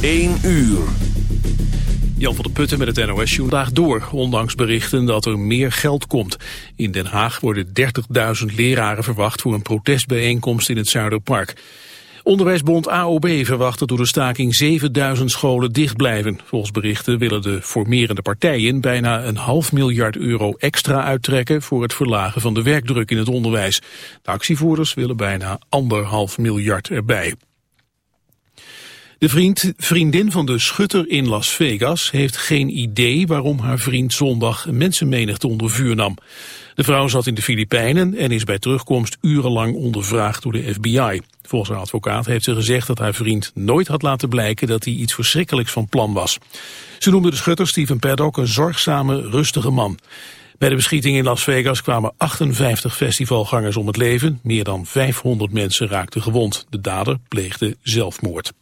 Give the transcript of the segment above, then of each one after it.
1 uur. Jan van der Putten met het NOS vandaag door, ondanks berichten dat er meer geld komt. In Den Haag worden 30.000 leraren verwacht voor een protestbijeenkomst in het Zuiderpark. Onderwijsbond AOB verwacht dat door de staking 7000 scholen dicht blijven. Volgens berichten willen de formerende partijen bijna een half miljard euro extra uittrekken voor het verlagen van de werkdruk in het onderwijs. De actievoerders willen bijna anderhalf miljard erbij. De vriend, vriendin van de schutter in Las Vegas heeft geen idee waarom haar vriend zondag een mensenmenigte onder vuur nam. De vrouw zat in de Filipijnen en is bij terugkomst urenlang ondervraagd door de FBI. Volgens haar advocaat heeft ze gezegd dat haar vriend nooit had laten blijken dat hij iets verschrikkelijks van plan was. Ze noemde de schutter Steven Paddock een zorgzame, rustige man. Bij de beschieting in Las Vegas kwamen 58 festivalgangers om het leven. Meer dan 500 mensen raakten gewond. De dader pleegde zelfmoord.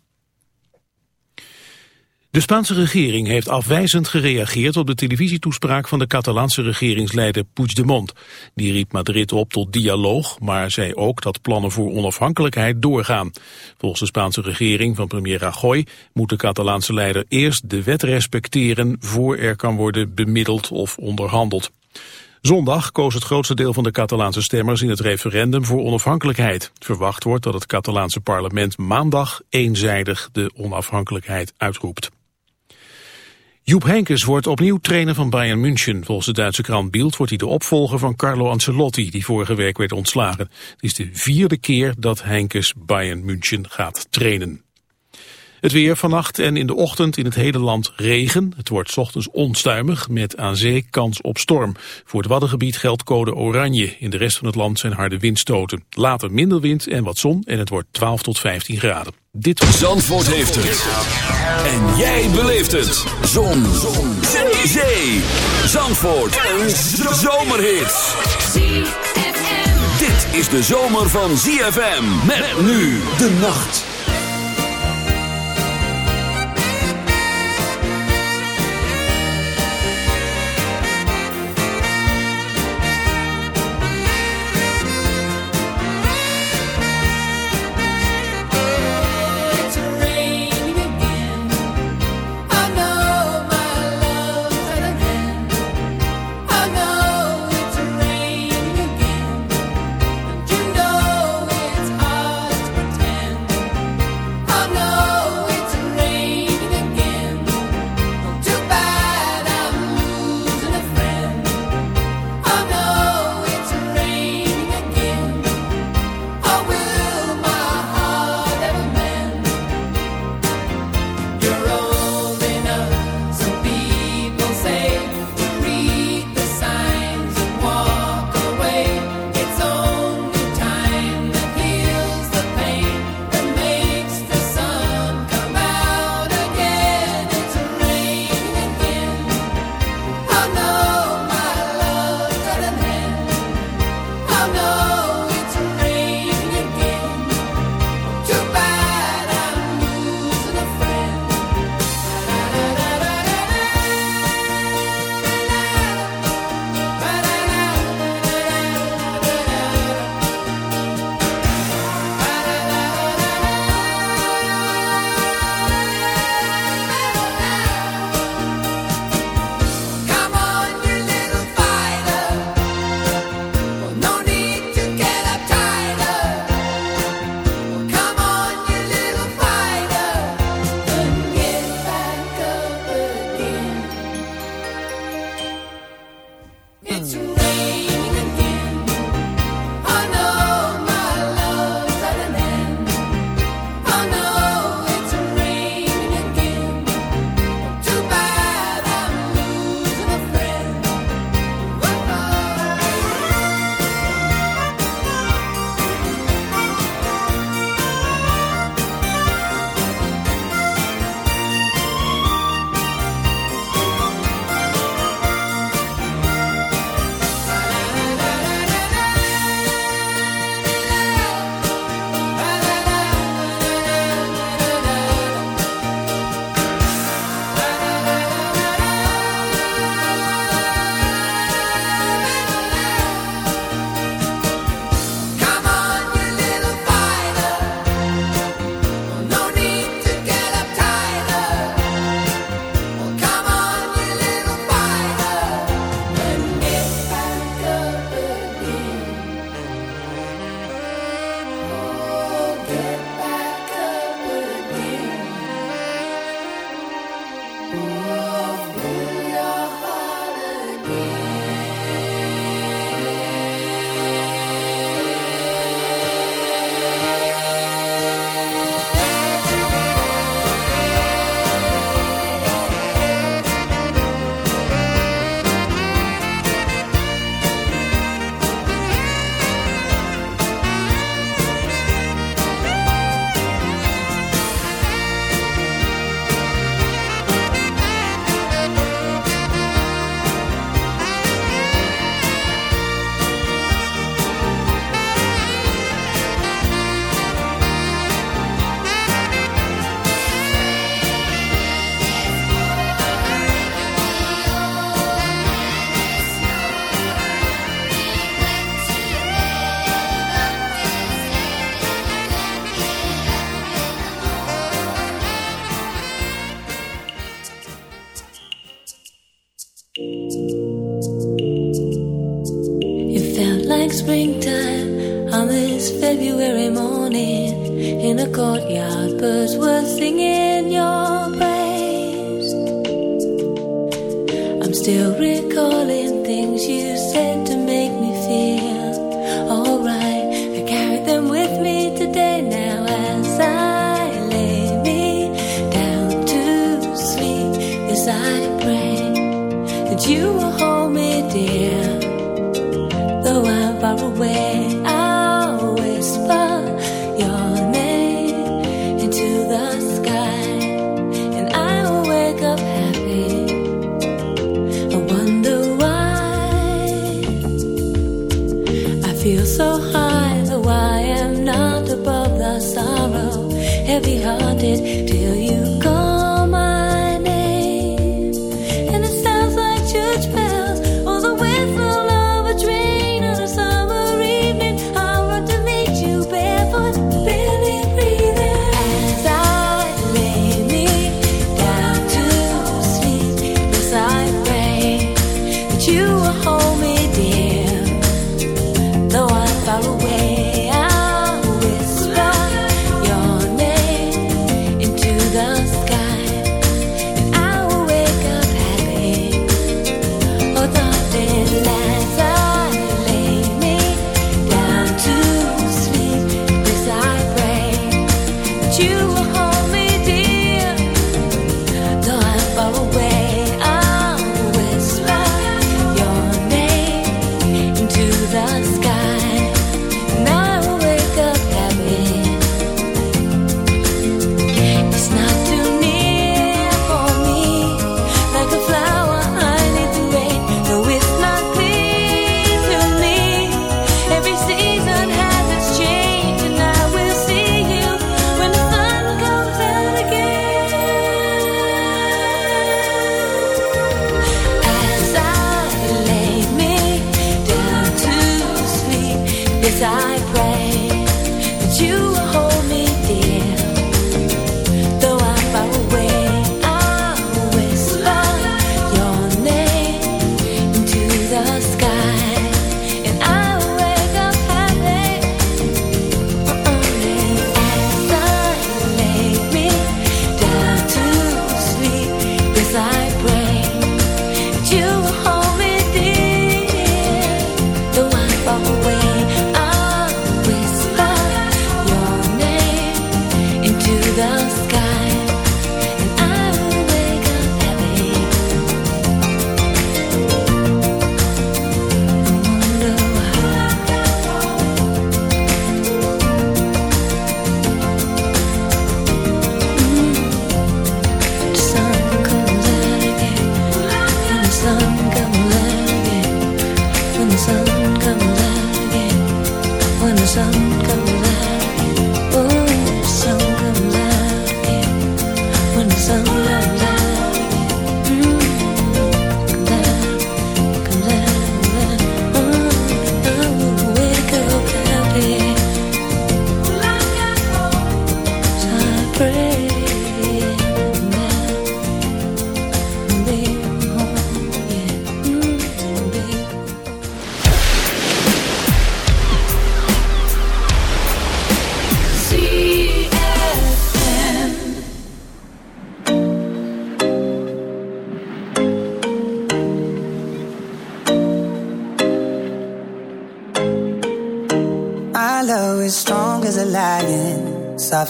De Spaanse regering heeft afwijzend gereageerd op de televisietoespraak van de Catalaanse regeringsleider Puigdemont. Die riep Madrid op tot dialoog, maar zei ook dat plannen voor onafhankelijkheid doorgaan. Volgens de Spaanse regering van premier Rajoy moet de Catalaanse leider eerst de wet respecteren voor er kan worden bemiddeld of onderhandeld. Zondag koos het grootste deel van de Catalaanse stemmers in het referendum voor onafhankelijkheid. Verwacht wordt dat het Catalaanse parlement maandag eenzijdig de onafhankelijkheid uitroept. Joep Henkes wordt opnieuw trainer van Bayern München. Volgens de Duitse krant Bild wordt hij de opvolger van Carlo Ancelotti, die vorige week werd ontslagen. Het is de vierde keer dat Henkes Bayern München gaat trainen. Het weer vannacht en in de ochtend in het hele land regen. Het wordt ochtends onstuimig met aan zee kans op storm. Voor het Waddengebied geldt code oranje. In de rest van het land zijn harde windstoten. Later minder wind en wat zon en het wordt 12 tot 15 graden. Dit Zandvoort heeft het. En jij beleeft het. Zon. zon. Zee. zee. Zandvoort. Een zomerhit. Dit is de zomer van ZFM. Met nu de nacht.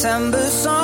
September song,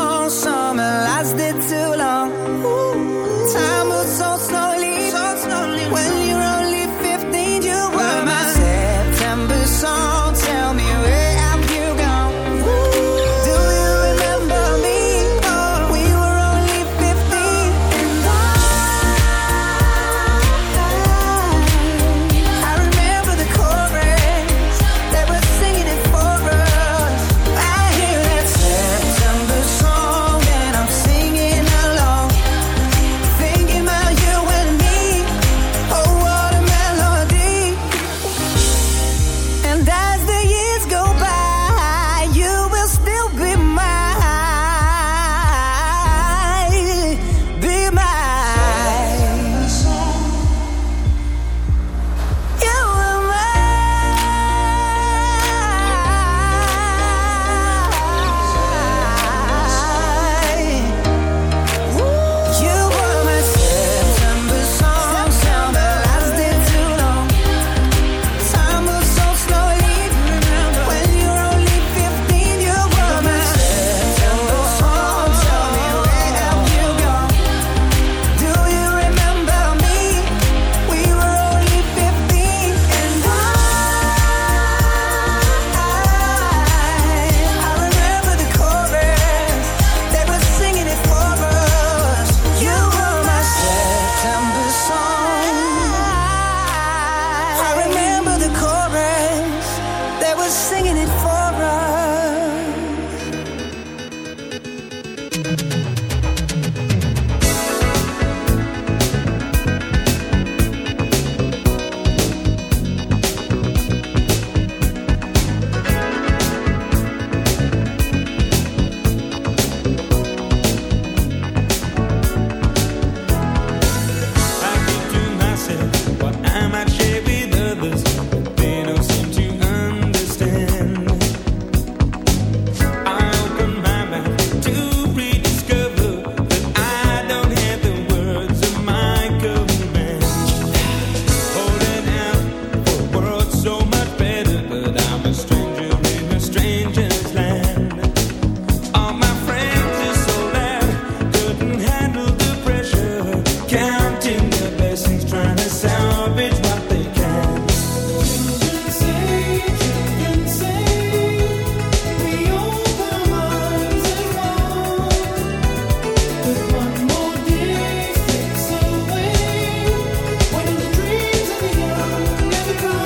good.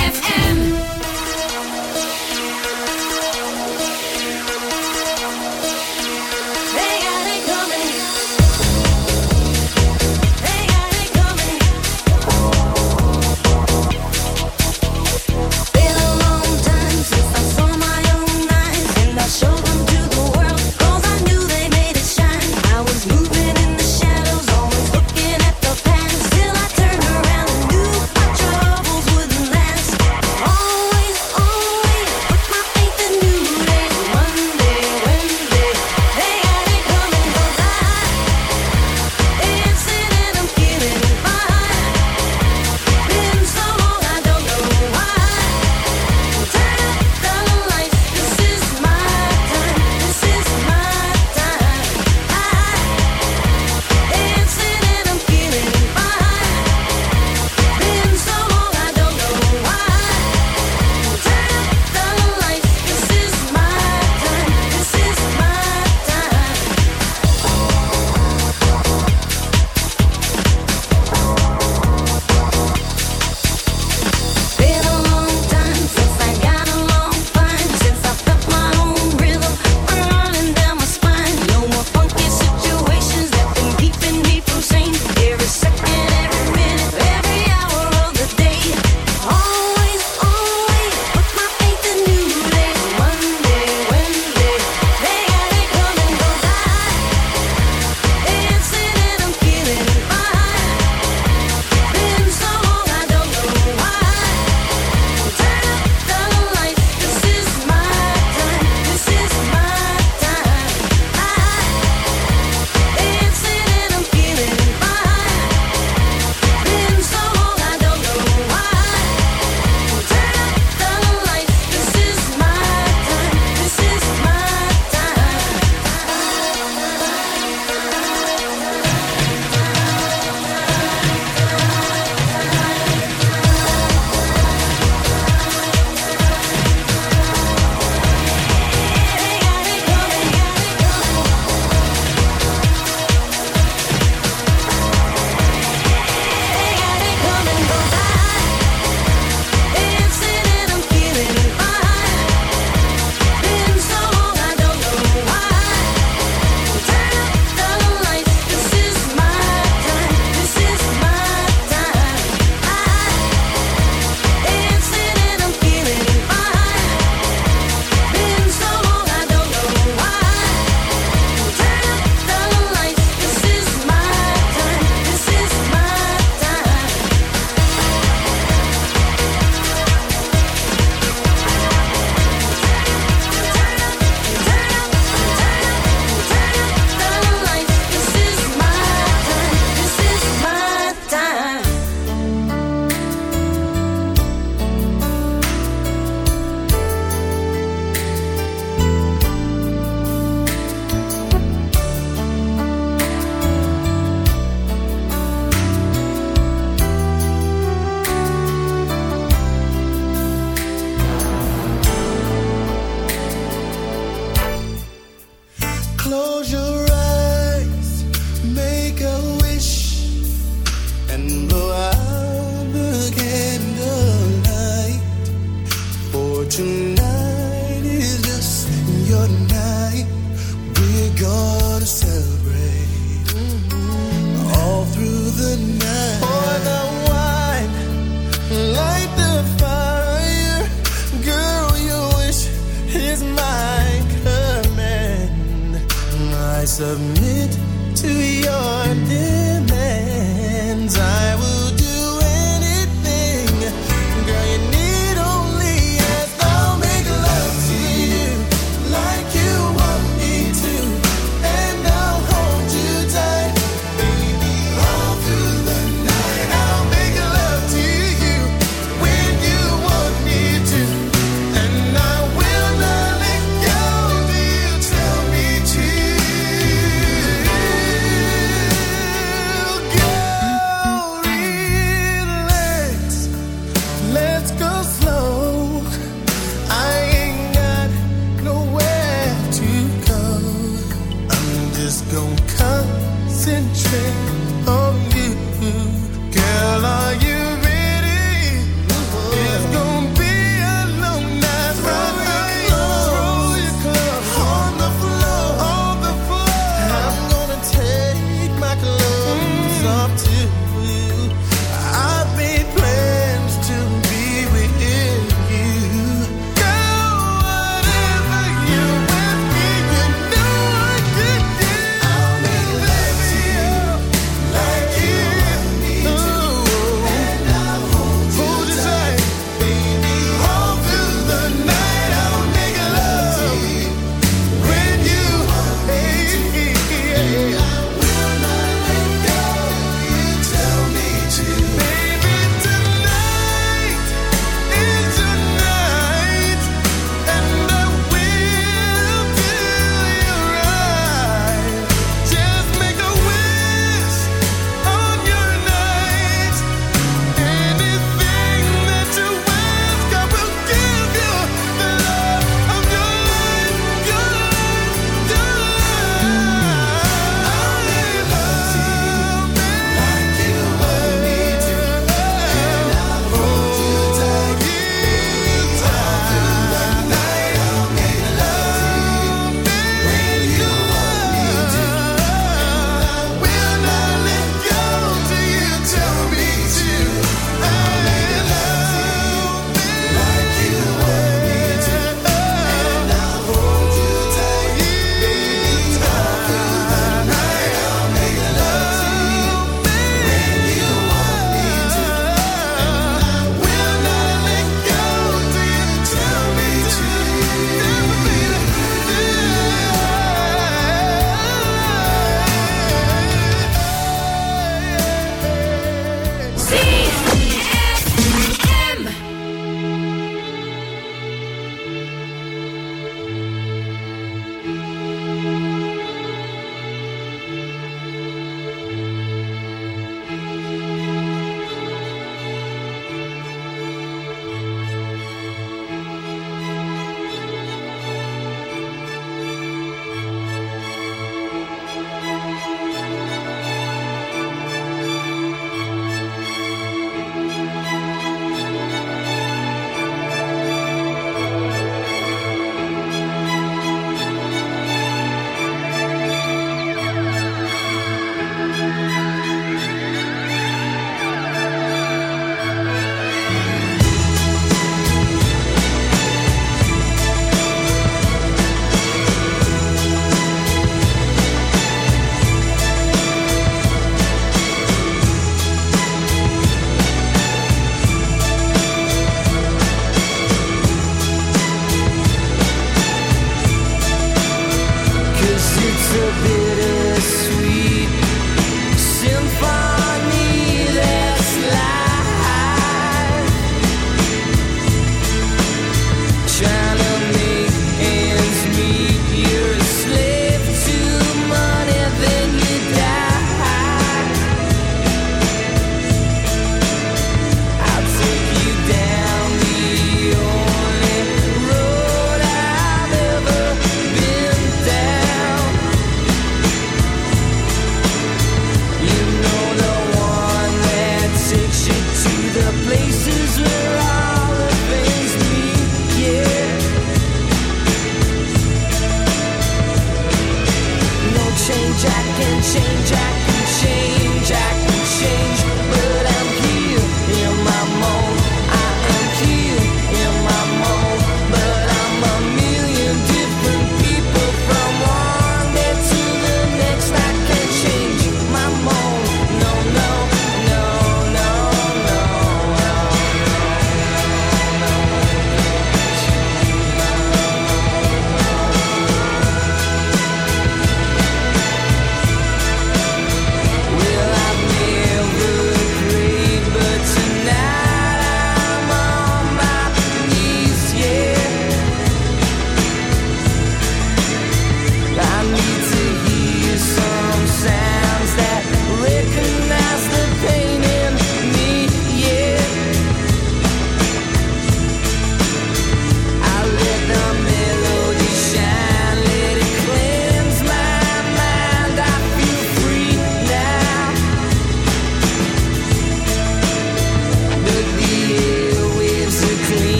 me.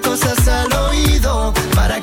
cosas al oído para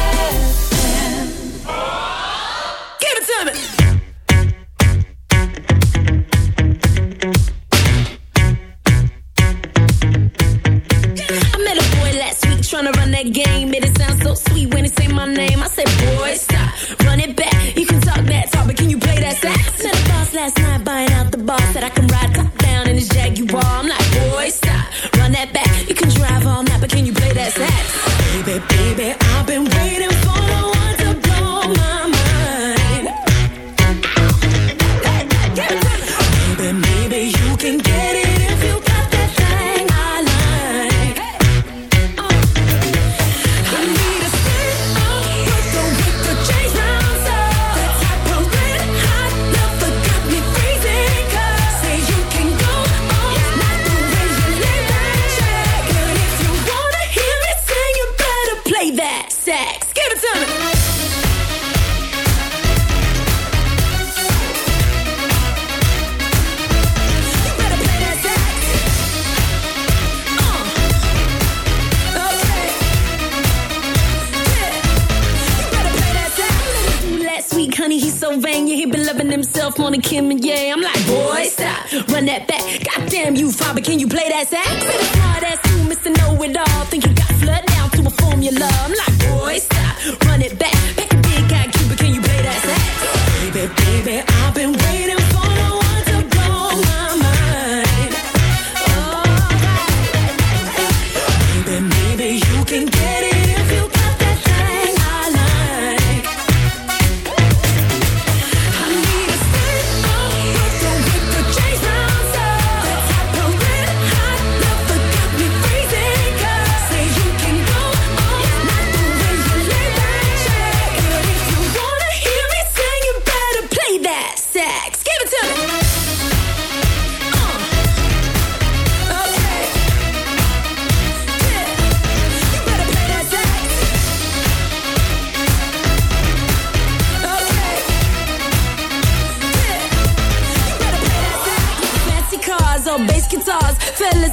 He's so vain. Yeah, he been loving himself more than Kim and yeah. I'm like, boy, stop, run that back. Goddamn you, father, can you play that sax? The ass me. Mr. Know It All. Think you got flood down to a formula. I'm like, boy, stop, run it back. Pack a big guy, Cuba, can you play that sax? Baby, baby,